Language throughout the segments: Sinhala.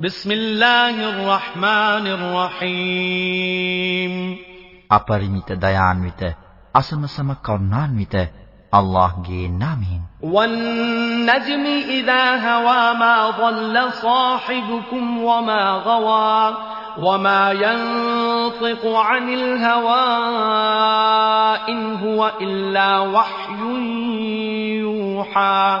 بسم الله الرحمن الرحيم අපරිමිත දයාන්විත අසමසම කරුණාන්විත අල්ලාහ්ගේ නාමයෙන් والنجم إذا هوى ما ضل صاحبكم وما غوى وما ينطق عن الهوى إن هو إلا وحي يوحى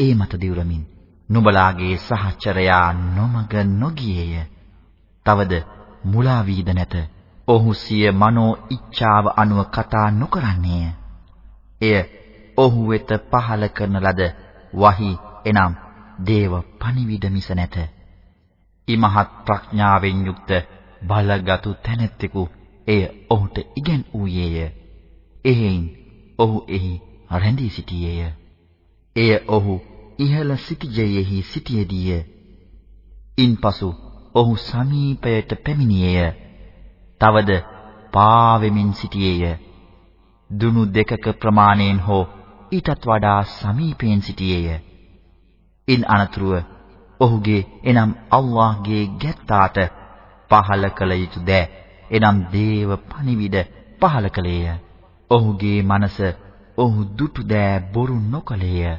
ඒ මත දිවුරමින් නුඹලාගේ සහචරයා නොමග නොගියේය. තවද මුලා වීද නැත. ඔහු සිය මනෝ ඉච්ඡාව අනුව කතා නොකරන්නේය. එය ඔහු වෙත පහල කරන ලද වහී එනම් දේව පණිවිඩ මිස නැත. ඉමහත් ප්‍රඥාවෙන් යුක්ත බලගත් තැනැත්තෙකු එය ඔහුට ඉගෙන් ඌයේය. එහෙයින් ඔහු එහි රැඳී සිටියේය. එය ඔහු ඉහළ සිටිජයෙහි සිටියේදීය. ඉන්පසු ඔහු සමීපයට පැමිණියේය. තවද පාවෙමින් සිටියේය. දුනු දෙකක ප්‍රමාණයෙන් හෝ ඊටත් වඩා සමීපයෙන් සිටියේය. ඉන් අනතුරුව ඔහුගේ එනම් අල්ලාහ්ගේ ගැත්තාට පහල කළ යුතු දෑ එනම් දේව පණිවිඩ පහල කළේය. ඔහුගේ මනස ඔහු දුටු දෑ බොරු නොකළේය.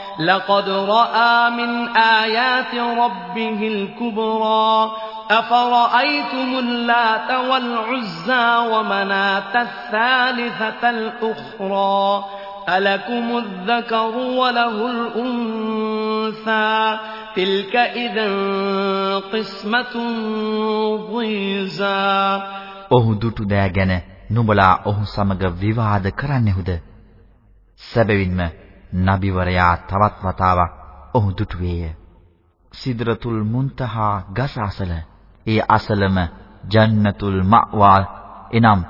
لقد رأى من آيات ربه الكبرى أفرأيتم اللات والعزى ومناة الثالثة الأخرى ألكم الذكر وله الأنثى تلك إذا قسمة ضيزى ඔහු දුටු දෑ ගැන නුඹලා ඔහු සමග විවාද කරන්නෙහුද? සැබවින්ම නබිවරයා තවත් වතාවක් ඔහු දුටුවේය. සිද්රතුල් මුන්තහා ගස අසල ඒ අසලම ජන්නතුල් මඅවා එනම්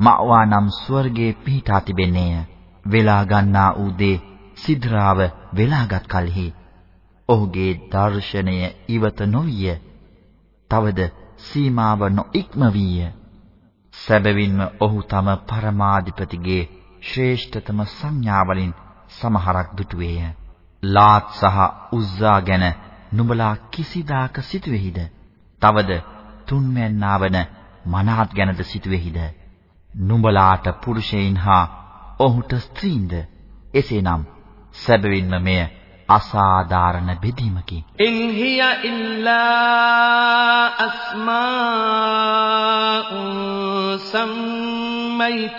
මඅවා නම් ස්වර්ගයේ පිහිටා තිබෙන්නේය. වෙලා ගන්නා වූ දේ සිද්රාව වෙලාගත් කලෙහි ඔහුගේ දර්ශනය ඉවත නොවිය. තවද සීමාව නොඉක්ම විය. සැබවින්ම ඔහු තම පරමාධිපතිගේ ශ්‍රේෂ්ඨතම සංඥාවලින් සමහරක් දුටුවේය. ලාත් සහ උස්සා ගැන නුඹලා කිසිදාක සිතුවේහිද? තවද තුන්වැන්නා වන මනාත් ගැනද සිතුවේහිද? නුඹලාට පුරුෂයින් හා ඔහුට ස්ත්‍රීන්ද එසේනම් සැබවින්ම මෙය අසාධාරණ බෙදීමකි. ඉන් හිය ඉල්ලා අස්මාඋන් සම්මයිතුමුහා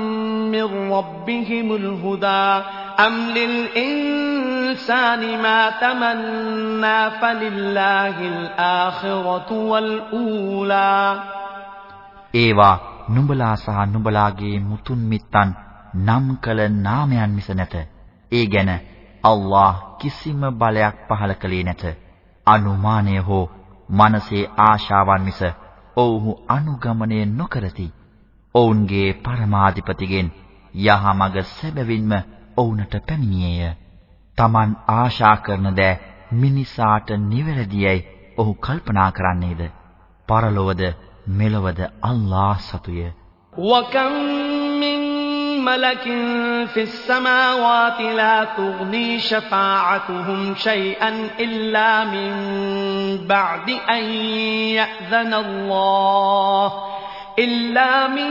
من ربهم الهدى أم للإنسان ما تمنى فلله الآخرة والأولى ඒවා නුඹලා සහ නුඹලාගේ මුතුන් මිත්තන් නම් කළ නාමයන් මිස නැත. ඒ ගැන අල්ලාහ් කිසිම බලයක් පහල කළේ නැත. අනුමානය හෝ මනසේ ආශාවන් මිස ඔව්හු අනුගමනය නොකරති. ඔවුන්ගේ පරමාධිපතිගෙන් යහමඟ සැබවින්ම ඔවුන්ට පැමිණියේය. Taman ආශා කරන දෑ මිනිසාට නිවැරදියයි ඔහු කල්පනා කරන්නේද? පරලොවද මෙලොවද අල්ලාහ් සතුය. وكم من ملك في السماوات لا تغني شفاعتهم شيئا إلا من بعد أن يأذن الله إلا من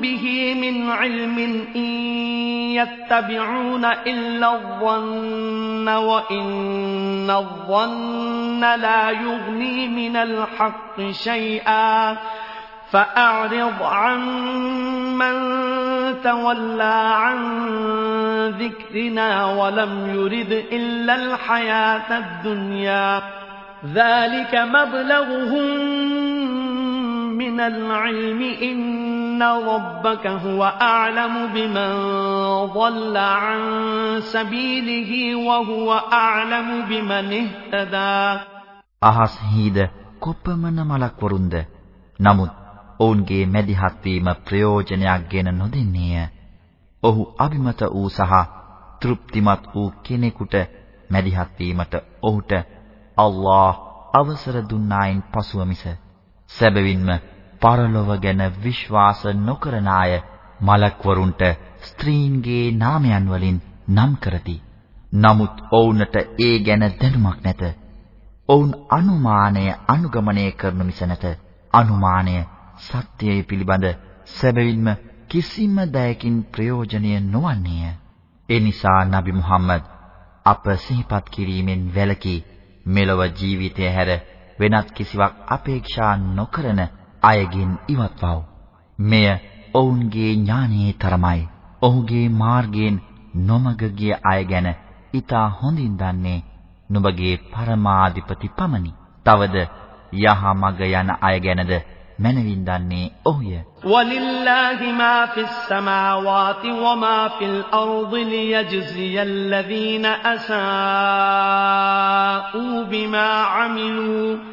به من علم إن يتبعون إلا الظن وإن الظن لا يغني من الحق شيئا فأعرض عن من تولى عن ذكرنا ولم يرد إلا الحياة الدنيا ذلك مبلغهم من العلم إن ربك هو أعلم بمن ضل عن سبيله وهو أعلم بمن اهتدى අහස් හිද කොපමණ මලක් වරුන්ද නමුත් ඔවුන්ගේ මැදිහත් වීම ප්‍රයෝජනයක් ගෙන නොදෙන්නේය. ඔහු අභිමත වූ සහ තෘප්තිමත් වූ කෙනෙකුට මැදිහත් වීමට ඔහුට අල්ලාහ් අවසර දුන්නායින් පසුව මිස සැබවින්ම පරලොව ගැන විශ්වාස නොකරන අය මලක්වරුන්ට ස්ත්‍රීන්ගේ නාමයන් වලින් නම් කරති. නමුත් ඔවුන්ට ඒ ගැන දැනුමක් නැත. ඔවුන් අනුමානය අනුගමනය කරනු මිස නැත. අනුමානය සත්‍යය පිළිබඳ සැබවින්ම කිසිම දයකින් ප්‍රයෝජනය නොවන්නේය. ඒ නිසා නබි මුහම්මද් අප සිහිපත් කිරීමෙන් වැළකී මෙලොව ජීවිතය හැර වෙනත් කිසිවක් අපේක්ෂා නොකරන අයගෙන් ඉවත්වව්. මෙය ඔවුන්ගේ ඥානයේ තරමයි. ඔහුගේ මාර්ගයෙන් නොමග ගිය අය ගැන ඊට හොඳින් දන්නේ නුඹගේ පරමාධිපති පමණි. තවද යහ මග යන අය ගැනද මනවින් දන්නේ ඔහුය. وَلِلَّهِ مَا فِي السَّمَاوَاتِ وَمَا فِي الْأَرْضِ لِيَجْزِيَ الَّذِينَ أَسَاءُوا بِمَا عَمِلُوا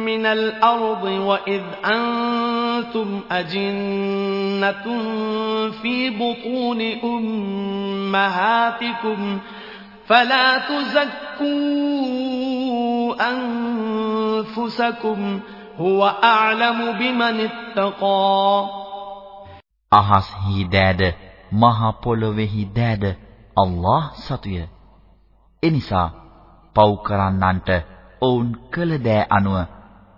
من الأرض وإذ أنتم أجنة في بطون أمهاتكم ۖ فلا تزكوا أنفسكم هو أعلم بمن اتقى අහස්හි දෑද මහ පොළොවේහි දෑද අල්ලාහ් සතුය. එනිසා පව් කරන්නන්ට ඔවුන් කළ දෑ අනුව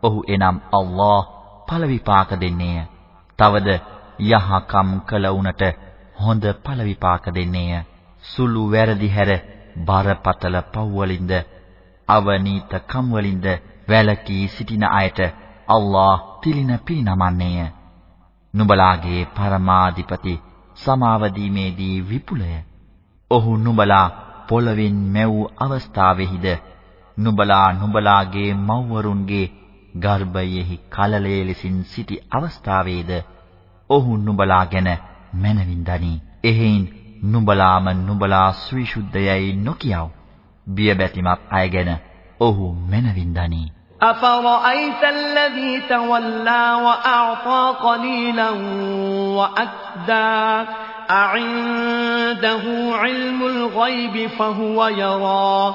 ඔහු එනම් අල්ලාහ් ඵල විපාක දෙන්නේය. තවද යහකම් කළ උනට හොඳ ඵල විපාක දෙන්නේය. සුළු වැරදි හැර බරපතල පව්වලින්ද අවනීත කම්වලින්ද වැළකී සිටින අයට අල්ලාහ් තිලින පිරිනමන්නේය. නුඹලාගේ පරමාධිපති සමාව දීමේදී විපුලය. ඔහු නුඹලා පොළවෙන් මැව් අවස්ථාවෙහිද නුඹලා නුඹලාගේ මව්වරුන්ගේ ගර්භයෙහි කලලයේ ලෙසින් සිටි අවස්ථාවේද ඔහු නුඹලා ගැන මනවින් දනි. එහෙයින් නුඹලාම නුඹලා සවිසුද්ධයයි නොකියව. බියබැතිමත් අය ගැන ඔහු මනවින් දනී. أفرأيت الذي تولى وأعطى قليلا وأكدى أعنده علم الغيب فهو يرى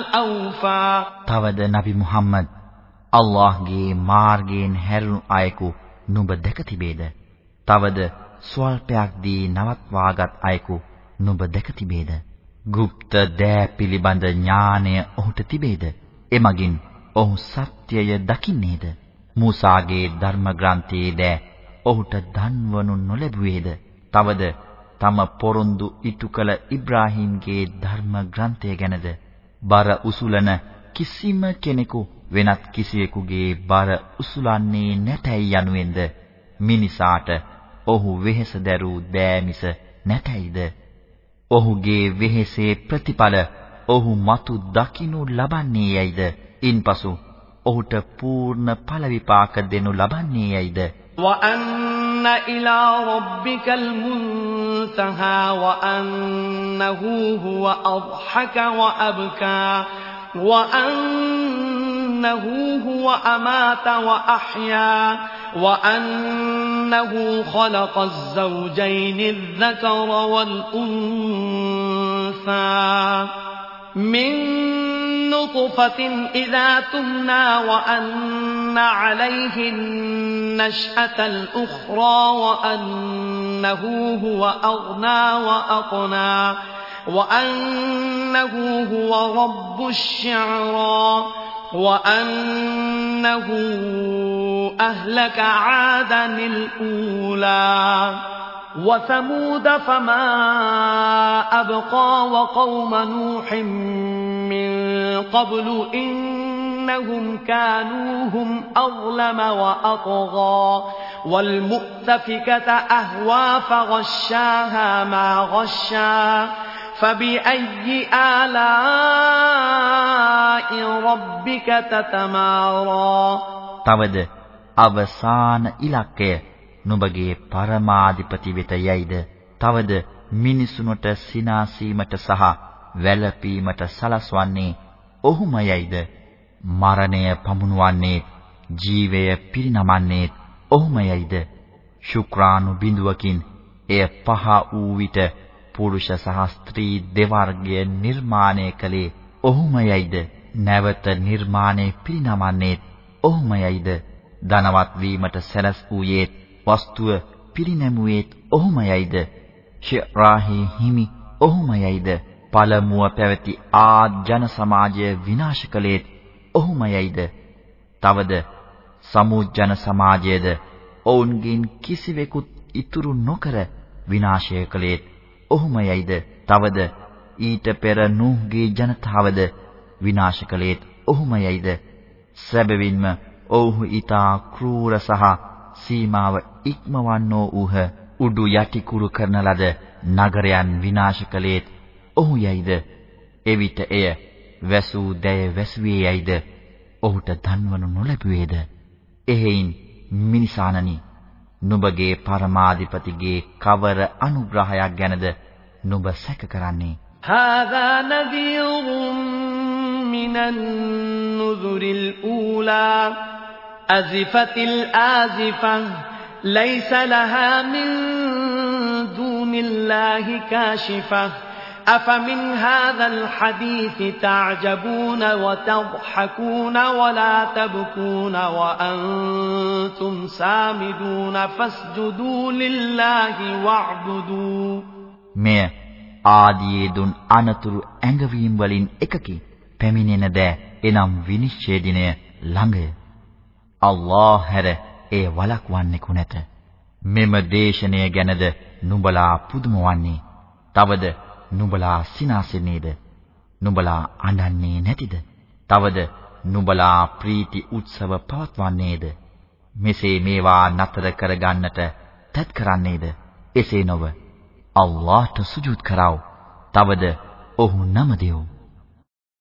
الأوفى තවද නබි මුහම්මද් අල්ලාහ්ගේ මාර්ගයෙන් හැරුණු අයෙකු නුඹ දැක තිබේද? තවද ස්වල්පයක් දී නවත්වාගත් අයෙකු නුඹ දැක තිබේද? গুপ্ত දෑ පිළිබඳ ඥානය ඔහුට තිබේද? එමගින් ඔහු සත්‍යය දකින්නේද? මූසාගේ ධර්ම ග්‍රන්ථයේ දෑ ඔහුට දන්වනු නොලැබුවේද? තවද තම පොරොන්දු ඉටු කළ ඉබ්‍රාහීම්ගේ ධර්ම ග්‍රන්ථය ගැනද බර උසුලන කිසිම කෙනෙකු වෙනත් කිසියෙකුගේ බර උසුලන්නේ නැතයි යනුවෙන්ද මිනිසාට ඔහු වෙහෙස දැරූ දෑමිස නැතයිද ඔහුගේ වෙහෙසේ ප්‍රතිඵල ඔහු මතු දකිනු ලබන්නේ යයිද ඉන්පසු ඔහුට පූර්ණ ඵල විපාක දෙනු ලබන්නේ යයිද وأن إلى ربك المنتهى وأنه هو أضحك وأبكى وأنه هو أمات وأحيا وأنه خلق الزوجين الذكر والأنثى. من نطفة إذا تمنى وأن عليه النشأة الأخرى وأنه هو أغنى وأقنى وأنه هو رب الشعرى وأنه أهلك عادا الأولى وثمود فما أبقى وقوم نوح من قبل إنهم كانوا هم أظلم وأطغى والمؤتفكة أهوى فغشاها ما غشا فبأي آلاء ربك تتمارى තවද අවසාන ඉලක්කය නුඹගේ පරමාධිපති වෙත යයිද තවද මිනිසුන්ට සිනාසීමට සහ වැළපීමට සලස්වන්නේ ඔහුම යයිද මරණය පමුණුවන්නේ ජීවය පිරිනමන්නේ ඔහුම යයිද ශුක්‍රාණු බිඳුවකින් එය පහ වූ විට පුරුෂ සහ ස්ත්‍රී දෙවර්ගය නිර්මාණය කළේ ඔහුම යයිද නැවත නිර්මාණය පිරිනමන්නේ ඔහුම යයිද ධනවත් වීමට සැලස් වූයේ වස්තුව පිරිනැමුවේ ඔහුම යයිද ශිරාහි හිමි ඔහුම යයිද පළමුව පැවති ආද් ජන සමාජය විනාශ කළේ ඔහුම යයිද තවද සමුජ් ජන සමාජයද ඔවුන්ගෙන් කිසිවෙකුත් ඉතුරු නොකර විනාශය කළේ ඔහුම යයිද තවද ඊට පෙර නූහ්ගේ ජනතාවද විනාශ කළේත් ඔහුම යයිද සැබවින්ම ඔව්හු ඊතා ක්‍රූර සහ සීමාව ඉක්මවන්නෝ ඌහ උඩු යටි කුරු කරන ලද නගරයන් විනාශ කළේත් ඔහු යයිද එවිට එය වැසූ දැය වැසුවේ යයිද ඔහුට දන්වනු නොලැබුවේද එහෙයින් මිනිසානනි නුඹගේ පරමාධිපතිගේ කවර අනුග්‍රහයක් ගැනද නුඹ සැක කරන්නේ هذا نذير من النذر الأولى أزفت الآزفة ليس لها من دون الله كاشفة أفمن هذا الحديث تعجبون وتضحكون ولا تبكون وأنتم سامدون فاسجدوا لله واعبدوا මෙය ආදියේ දුන් අනතුරු ඇඟවීම් වලින් එකකි. පැමිණෙන දෑ එනම් විනිශ්චය දිනය ළඟය. අල්ලාහ් හැර ඒ වළක්වන්නෙකු නැත. මෙම දේශනය ගැනද නුඹලා පුදුම වන්නේ. තවද නුඹලා සිනාසෙන්නේද? නුඹලා අඬන්නේ නැතිද? තවද නුඹලා ප්‍රීති උත්සව පවත්වන්නේද? මෙසේ මේවා නතර කරගන්නට තත් කරන්නේද? එසේ නොව අල්ලාහට සුජූද් කරව. තවද ඔහු නම දෙව්.